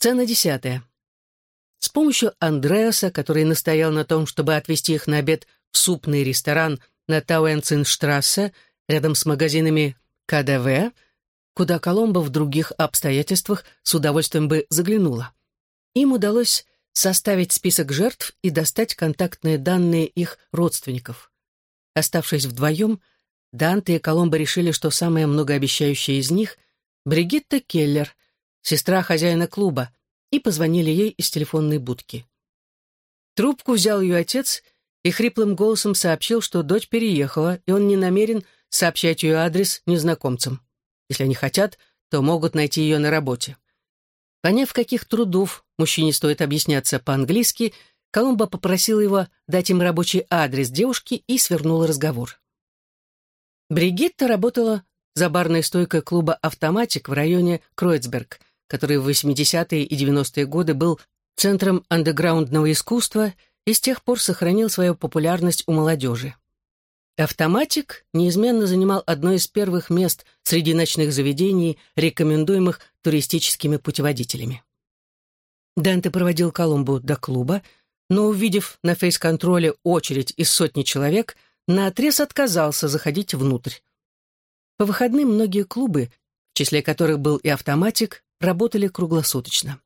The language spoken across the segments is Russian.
Сцена десятая. С помощью Андреаса, который настоял на том, чтобы отвезти их на обед в супный ресторан на Тауэнцинштрассе, рядом с магазинами КДВ, куда Коломбо в других обстоятельствах с удовольствием бы заглянула. Им удалось составить список жертв и достать контактные данные их родственников. Оставшись вдвоем, Данте и Коломбо решили, что самая многообещающая из них — Бригитта Келлер, сестра хозяина клуба, и позвонили ей из телефонной будки. Трубку взял ее отец и хриплым голосом сообщил, что дочь переехала, и он не намерен сообщать ее адрес незнакомцам. Если они хотят, то могут найти ее на работе. Поняв, каких трудов мужчине стоит объясняться по-английски, Колумба попросил его дать им рабочий адрес девушки и свернул разговор. Бригитта работала за барной стойкой клуба «Автоматик» в районе Кройцберг, который в 80-е и 90-е годы был центром андеграундного искусства и с тех пор сохранил свою популярность у молодежи. «Автоматик» неизменно занимал одно из первых мест среди ночных заведений, рекомендуемых туристическими путеводителями. Данте проводил Колумбу до клуба, но, увидев на фейс-контроле очередь из сотни человек, наотрез отказался заходить внутрь. По выходным многие клубы, в числе которых был и автоматик, работали круглосуточно.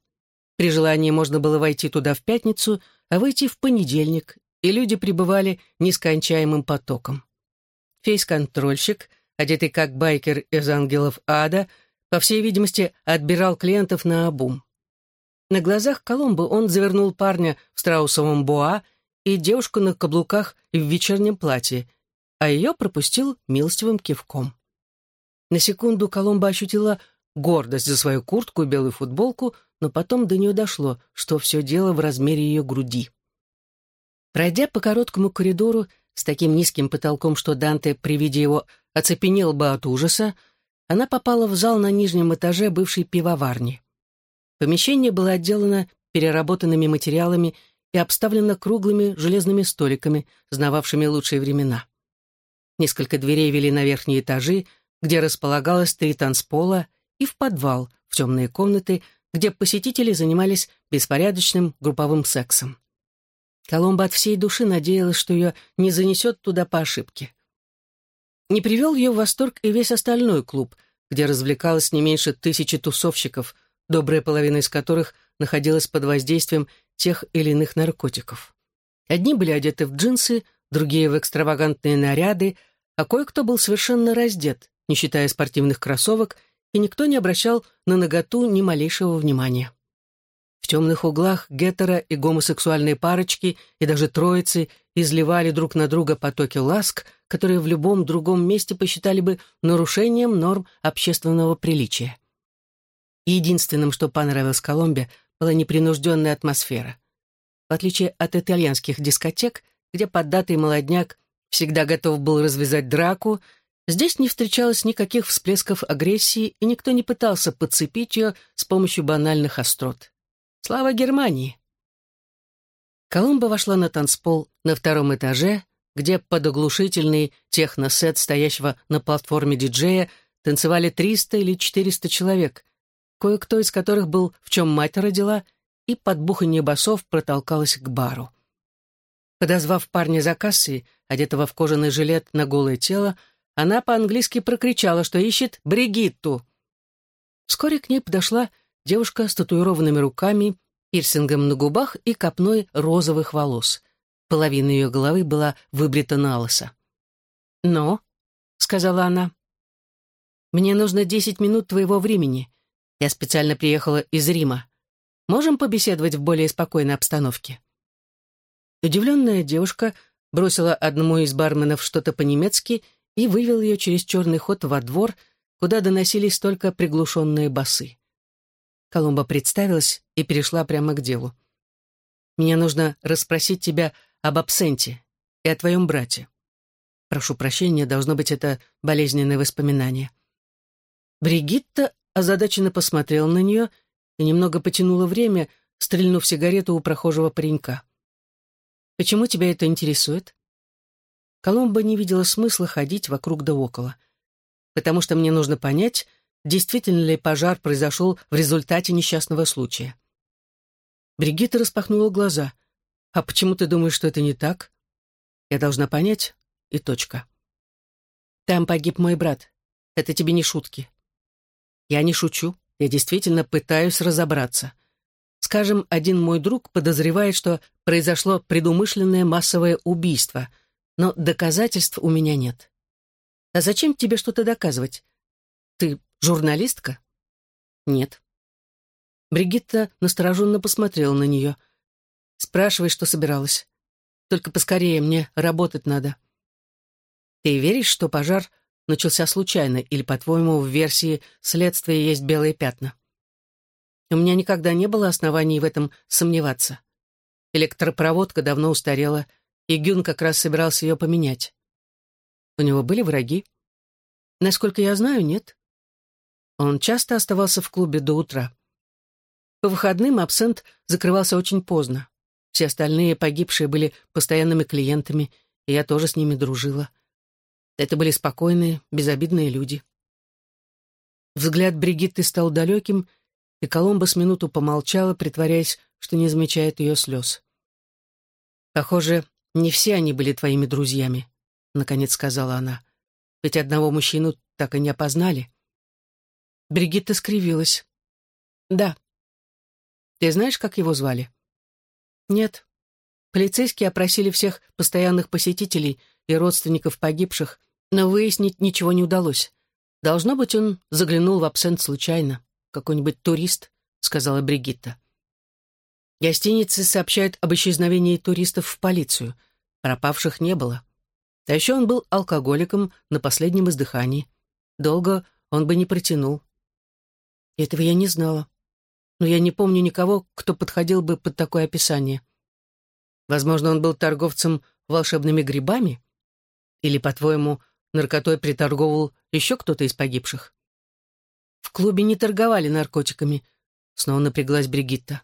При желании можно было войти туда в пятницу, а выйти в понедельник, и люди пребывали нескончаемым потоком. Фейс-контрольщик, одетый как байкер из ангелов ада, по всей видимости, отбирал клиентов на обум. На глазах Коломбо он завернул парня в страусовом боа и девушку на каблуках в вечернем платье, а ее пропустил милостивым кивком. На секунду Коломбо ощутила гордость за свою куртку и белую футболку, но потом до нее дошло, что все дело в размере ее груди. Пройдя по короткому коридору с таким низким потолком, что Данте при виде его оцепенел бы от ужаса, она попала в зал на нижнем этаже бывшей пивоварни. Помещение было отделано переработанными материалами и обставлено круглыми железными столиками, знававшими лучшие времена. Несколько дверей вели на верхние этажи, где располагалось три танцпола, и в подвал, в темные комнаты, где посетители занимались беспорядочным групповым сексом. Коломба от всей души надеялась, что ее не занесет туда по ошибке. Не привел ее в восторг и весь остальной клуб, где развлекалось не меньше тысячи тусовщиков, добрая половина из которых находилась под воздействием тех или иных наркотиков. Одни были одеты в джинсы, другие в экстравагантные наряды, а кое-кто был совершенно раздет, не считая спортивных кроссовок и никто не обращал на наготу ни малейшего внимания. В темных углах гетеро и гомосексуальные парочки и даже троицы изливали друг на друга потоки ласк, которые в любом другом месте посчитали бы нарушением норм общественного приличия. Единственным, что понравилось Коломбе, была непринужденная атмосфера. В отличие от итальянских дискотек, где поддатый молодняк всегда готов был развязать драку, Здесь не встречалось никаких всплесков агрессии, и никто не пытался подцепить ее с помощью банальных острот. Слава Германии! Колумба вошла на танцпол на втором этаже, где под оглушительный техносет стоящего на платформе диджея танцевали 300 или 400 человек, кое-кто из которых был в чем мать родила, и под буханье басов протолкалась к бару. Подозвав парня за кассой, одетого в кожаный жилет на голое тело, она по-английски прокричала, что ищет Бригитту. Вскоре к ней подошла девушка с татуированными руками, пирсингом на губах и копной розовых волос. Половина ее головы была выбрита на лысо. «Но», — сказала она, — «мне нужно десять минут твоего времени. Я специально приехала из Рима. Можем побеседовать в более спокойной обстановке?» Удивленная девушка бросила одному из барменов что-то по-немецки и вывел ее через черный ход во двор, куда доносились только приглушенные басы. Коломба представилась и перешла прямо к делу. «Мне нужно расспросить тебя об абсенте и о твоем брате. Прошу прощения, должно быть, это болезненное воспоминание». Бригитта озадаченно посмотрела на нее и немного потянула время, стрельнув сигарету у прохожего паренька. «Почему тебя это интересует?» Коломба не видела смысла ходить вокруг да около. «Потому что мне нужно понять, действительно ли пожар произошел в результате несчастного случая. Бригитта распахнула глаза. «А почему ты думаешь, что это не так?» «Я должна понять, и точка». «Там погиб мой брат. Это тебе не шутки». «Я не шучу. Я действительно пытаюсь разобраться. Скажем, один мой друг подозревает, что произошло предумышленное массовое убийство, но доказательств у меня нет. А зачем тебе что-то доказывать? Ты журналистка? Нет. Бригитта настороженно посмотрела на нее. Спрашивай, что собиралась. Только поскорее, мне работать надо. Ты веришь, что пожар начался случайно, или, по-твоему, в версии следствия есть белые пятна? У меня никогда не было оснований в этом сомневаться. Электропроводка давно устарела, и Гюн как раз собирался ее поменять. У него были враги? Насколько я знаю, нет. Он часто оставался в клубе до утра. По выходным абсент закрывался очень поздно. Все остальные погибшие были постоянными клиентами, и я тоже с ними дружила. Это были спокойные, безобидные люди. Взгляд Бригитты стал далеким, и Коломба с минуту помолчала, притворяясь, что не замечает ее слез. «Похоже, не все они были твоими друзьями», — наконец сказала она. «Ведь одного мужчину так и не опознали». Бригитта скривилась. «Да». «Ты знаешь, как его звали?» «Нет». Полицейские опросили всех постоянных посетителей и родственников погибших, но выяснить ничего не удалось. Должно быть, он заглянул в абсент случайно какой-нибудь турист», — сказала Бригитта. Гостиницы сообщают об исчезновении туристов в полицию. Пропавших не было. А еще он был алкоголиком на последнем издыхании. Долго он бы не протянул. Этого я не знала. Но я не помню никого, кто подходил бы под такое описание. Возможно, он был торговцем волшебными грибами? Или, по-твоему, наркотой приторговывал еще кто-то из погибших? В клубе не торговали наркотиками. Снова напряглась Бригитта.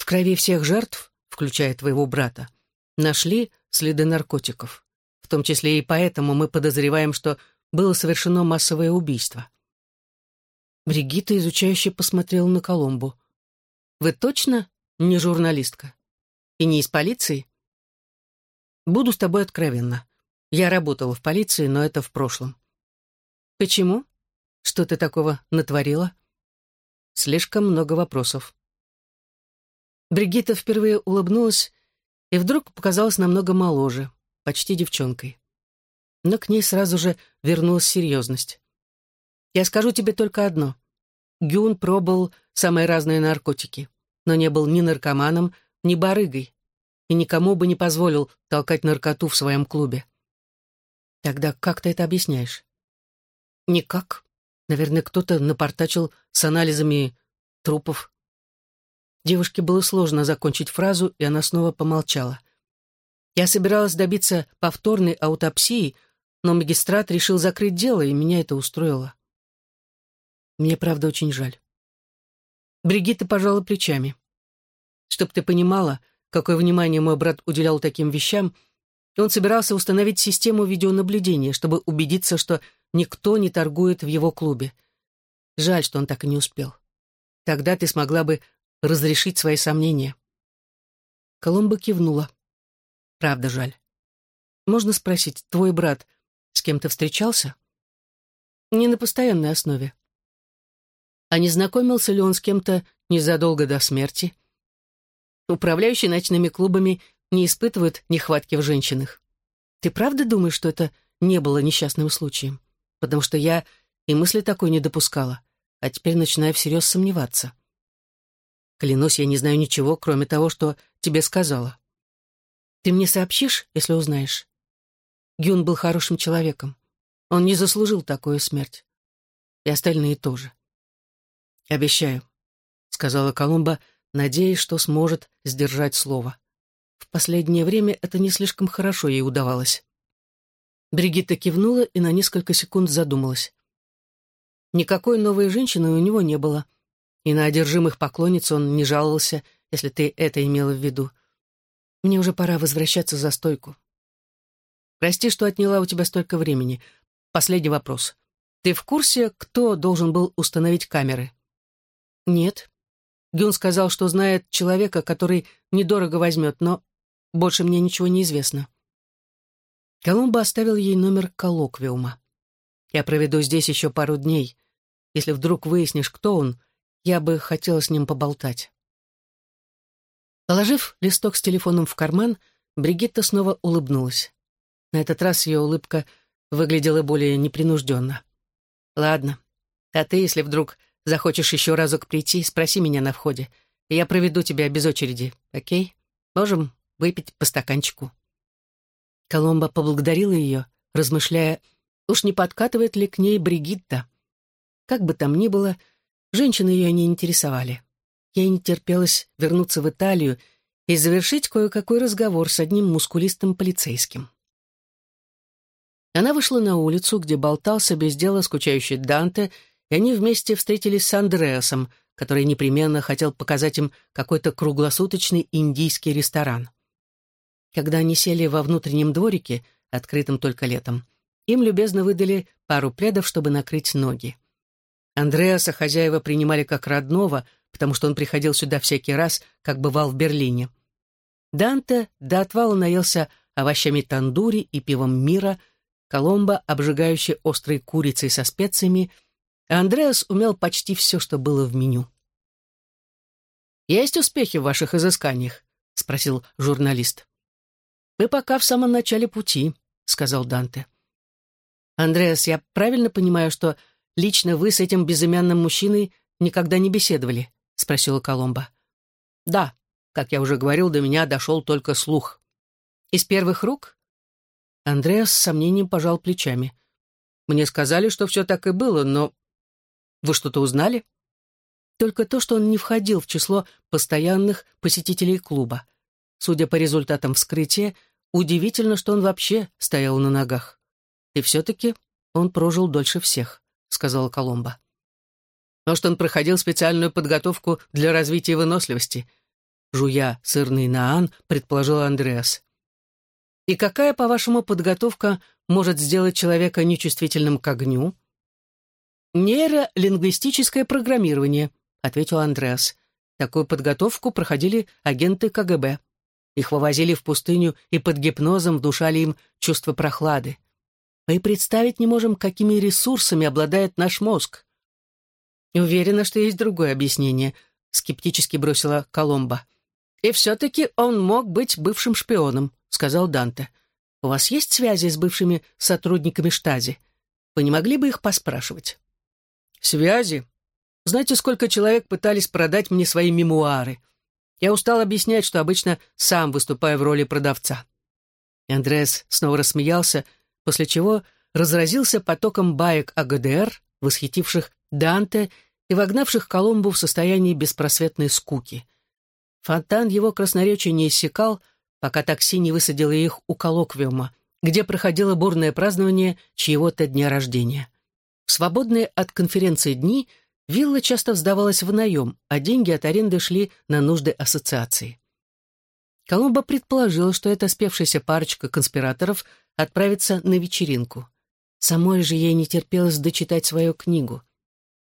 В крови всех жертв, включая твоего брата, нашли следы наркотиков. В том числе и поэтому мы подозреваем, что было совершено массовое убийство. Бригитта изучающе посмотрела на Коломбу. «Вы точно не журналистка? И не из полиции?» «Буду с тобой откровенна. Я работала в полиции, но это в прошлом». «Почему?» Что ты такого натворила? Слишком много вопросов. Бригитта впервые улыбнулась и вдруг показалась намного моложе, почти девчонкой. Но к ней сразу же вернулась серьезность. «Я скажу тебе только одно. Гюн пробовал самые разные наркотики, но не был ни наркоманом, ни барыгой, и никому бы не позволил толкать наркоту в своем клубе. Тогда как ты это объясняешь? Никак. Наверное, кто-то напортачил с анализами трупов. Девушке было сложно закончить фразу, и она снова помолчала. Я собиралась добиться повторной аутопсии, но магистрат решил закрыть дело, и меня это устроило. Мне, правда, очень жаль. Бригитта пожала плечами. Чтоб ты понимала, какое внимание мой брат уделял таким вещам, он собирался установить систему видеонаблюдения, чтобы убедиться, что никто не торгует в его клубе. Жаль, что он так и не успел. Тогда ты смогла бы разрешить свои сомнения. Коломба кивнула. Правда жаль. Можно спросить, твой брат с кем-то встречался? Не на постоянной основе. А не знакомился ли он с кем-то незадолго до смерти? Управляющие ночными клубами не испытывают нехватки в женщинах. Ты правда думаешь, что это не было несчастным случаем? потому что я и мысли такой не допускала, а теперь начинаю всерьез сомневаться. Клянусь, я не знаю ничего, кроме того, что тебе сказала. Ты мне сообщишь, если узнаешь? Гюн был хорошим человеком. Он не заслужил такую смерть. И остальные тоже. «Обещаю», — сказала Колумба, надеясь, что сможет сдержать слово. В последнее время это не слишком хорошо ей удавалось. Бригитта кивнула и на несколько секунд задумалась. Никакой новой женщины у него не было. И на одержимых поклонниц он не жаловался, если ты это имела в виду. Мне уже пора возвращаться за стойку. Прости, что отняла у тебя столько времени. Последний вопрос. Ты в курсе, кто должен был установить камеры? Нет. Гюн сказал, что знает человека, который недорого возьмет, но больше мне ничего не известно. Колумба оставил ей номер коллоквиума. «Я проведу здесь еще пару дней. Если вдруг выяснишь, кто он, я бы хотела с ним поболтать». Положив листок с телефоном в карман, Бригитта снова улыбнулась. На этот раз ее улыбка выглядела более непринужденно. «Ладно. А ты, если вдруг захочешь еще разок прийти, спроси меня на входе, и я проведу тебя без очереди, окей? Можем выпить по стаканчику». Коломба поблагодарила ее, размышляя, уж не подкатывает ли к ней Бригитта. Как бы там ни было, женщины ее не интересовали. Ей не терпелось вернуться в Италию и завершить кое-какой разговор с одним мускулистым полицейским. Она вышла на улицу, где болтался без дела скучающий Данте, и они вместе встретились с Андреасом, который непременно хотел показать им какой-то круглосуточный индийский ресторан. Когда они сели во внутреннем дворике, открытом только летом, им любезно выдали пару пледов, чтобы накрыть ноги. Андреаса хозяева принимали как родного, потому что он приходил сюда всякий раз, как бывал в Берлине. Данте до отвала наелся овощами тандури и пивом мира, Коломбо, обжигающий острой курицей со специями, а Андреас умел почти все, что было в меню. «Есть успехи в ваших изысканиях?» — спросил журналист. «Мы пока в самом начале пути», — сказал Данте. «Андреас, я правильно понимаю, что лично вы с этим безымянным мужчиной никогда не беседовали?» — спросила Коломба. «Да, как я уже говорил, до меня дошел только слух». «Из первых рук?» Андреас с сомнением пожал плечами. «Мне сказали, что все так и было, но... Вы что-то узнали?» Только то, что он не входил в число постоянных посетителей клуба. Судя по результатам вскрытия, Удивительно, что он вообще стоял на ногах. И все-таки он прожил дольше всех, сказала Коломба. Может, он проходил специальную подготовку для развития выносливости, жуя сырный наан, предположил Андреас. И какая, по-вашему, подготовка может сделать человека нечувствительным к огню? Нейролингвистическое программирование, ответил Андреас. Такую подготовку проходили агенты КГБ. Их вывозили в пустыню и под гипнозом вдушали им чувство прохлады. Мы и представить не можем, какими ресурсами обладает наш мозг. И уверена, что есть другое объяснение, скептически бросила Коломба. И все-таки он мог быть бывшим шпионом, сказал Данте. У вас есть связи с бывшими сотрудниками штази? Вы не могли бы их поспрашивать? Связи? Знаете, сколько человек пытались продать мне свои мемуары? Я устал объяснять, что обычно сам выступаю в роли продавца. И Андреас снова рассмеялся, после чего разразился потоком баек о ГДР, восхитивших Данте и вогнавших Колумбу в состояние беспросветной скуки. Фонтан его красноречия не иссякал, пока такси не высадило их у коллоквиума, где проходило бурное празднование чьего-то дня рождения. В свободные от конференции дни – Вилла часто сдавалась в наем, а деньги от аренды шли на нужды ассоциации. Колумба предположила, что эта спевшаяся парочка конспираторов отправится на вечеринку. Самой же ей не терпелось дочитать свою книгу.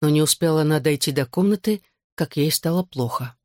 Но не успела она дойти до комнаты, как ей стало плохо.